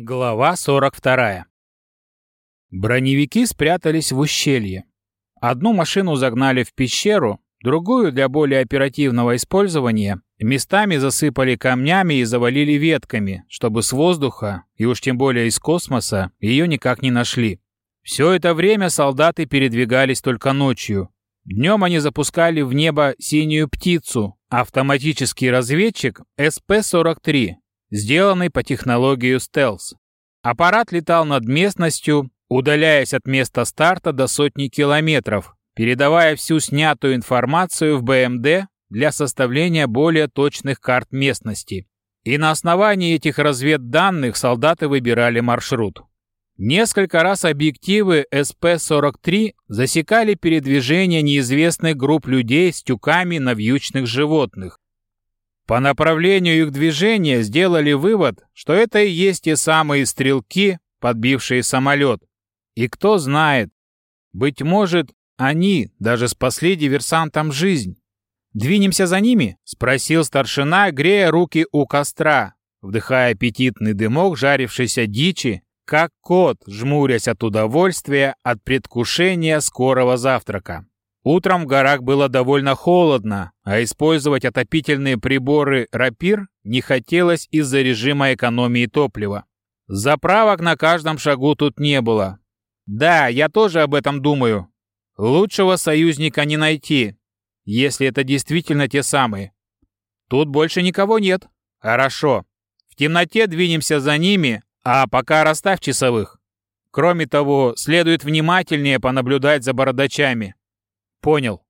Глава 42. Броневики спрятались в ущелье. Одну машину загнали в пещеру, другую для более оперативного использования местами засыпали камнями и завалили ветками, чтобы с воздуха, и уж тем более из космоса, ее никак не нашли. Все это время солдаты передвигались только ночью. Днем они запускали в небо синюю птицу, автоматический разведчик СП-43, сделанный по технологии стелс. Аппарат летал над местностью, удаляясь от места старта до сотни километров, передавая всю снятую информацию в БМД для составления более точных карт местности. И на основании этих разведданных солдаты выбирали маршрут. Несколько раз объективы СП-43 засекали передвижение неизвестных групп людей с тюками на вьючных животных, по направлению их движения сделали вывод, что это и есть те самые стрелки, подбившие самолет. И кто знает, быть может, они даже спасли диверсантам жизнь. «Двинемся за ними?» — спросил старшина, грея руки у костра, вдыхая аппетитный дымок жарившейся дичи, как кот, жмурясь от удовольствия от предвкушения скорого завтрака. Утром в горах было довольно холодно, а использовать отопительные приборы «Рапир» не хотелось из-за режима экономии топлива. Заправок на каждом шагу тут не было. Да, я тоже об этом думаю. Лучшего союзника не найти, если это действительно те самые. Тут больше никого нет. Хорошо. В темноте двинемся за ними, а пока расставь часовых. Кроме того, следует внимательнее понаблюдать за бородачами. Понял.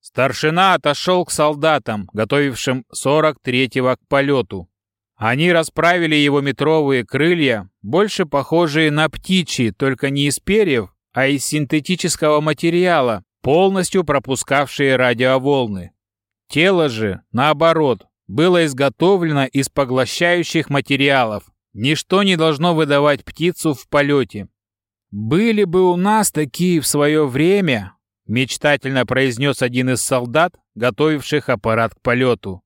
Старшина отошел к солдатам, готовившим 43-го к полету. Они расправили его метровые крылья, больше похожие на птичьи, только не из перьев, а из синтетического материала, полностью пропускавшие радиоволны. Тело же, наоборот, было изготовлено из поглощающих материалов. Ничто не должно выдавать птицу в полете. Были бы у нас такие в свое время, Мечтательно произнес один из солдат, готовивших аппарат к полету.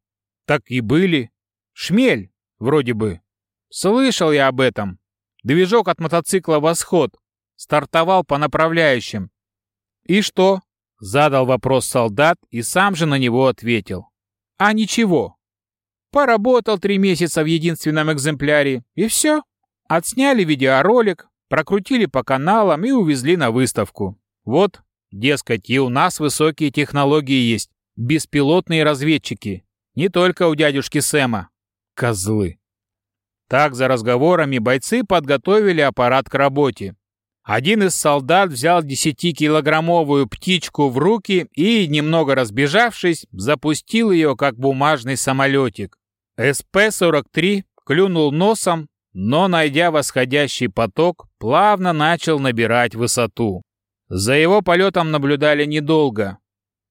Так и были. Шмель, вроде бы. Слышал я об этом. Движок от мотоцикла «Восход» стартовал по направляющим. И что? Задал вопрос солдат и сам же на него ответил. А ничего. Поработал три месяца в единственном экземпляре, и все. Отсняли видеоролик, прокрутили по каналам и увезли на выставку. Вот, Дескать, и у нас высокие технологии есть, беспилотные разведчики. Не только у дядюшки Сэма. Козлы. Так, за разговорами бойцы подготовили аппарат к работе. Один из солдат взял 10-килограммовую птичку в руки и, немного разбежавшись, запустил ее, как бумажный самолетик. СП-43 клюнул носом, но, найдя восходящий поток, плавно начал набирать высоту. За его полетом наблюдали недолго.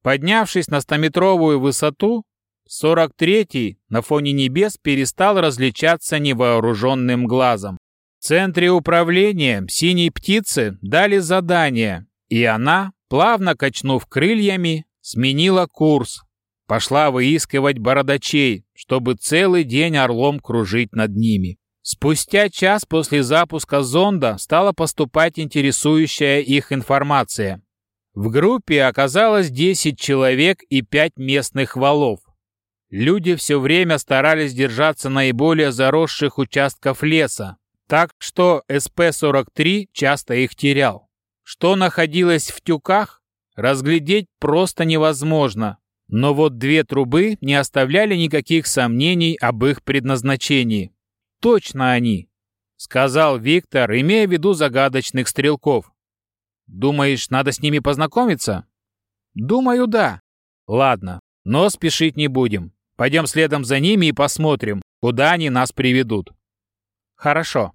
Поднявшись на стометровую высоту, 43-й на фоне небес перестал различаться невооруженным глазом. В центре управления синей птицы дали задание, и она, плавно качнув крыльями, сменила курс. Пошла выискивать бородачей, чтобы целый день орлом кружить над ними. Спустя час после запуска зонда стала поступать интересующая их информация. В группе оказалось 10 человек и 5 местных валов. Люди все время старались держаться наиболее заросших участков леса, так что СП-43 часто их терял. Что находилось в тюках, разглядеть просто невозможно, но вот две трубы не оставляли никаких сомнений об их предназначении. Точно они, сказал Виктор, имея в виду загадочных стрелков. Думаешь, надо с ними познакомиться? Думаю, да. Ладно, но спешить не будем. Пойдем следом за ними и посмотрим, куда они нас приведут. Хорошо.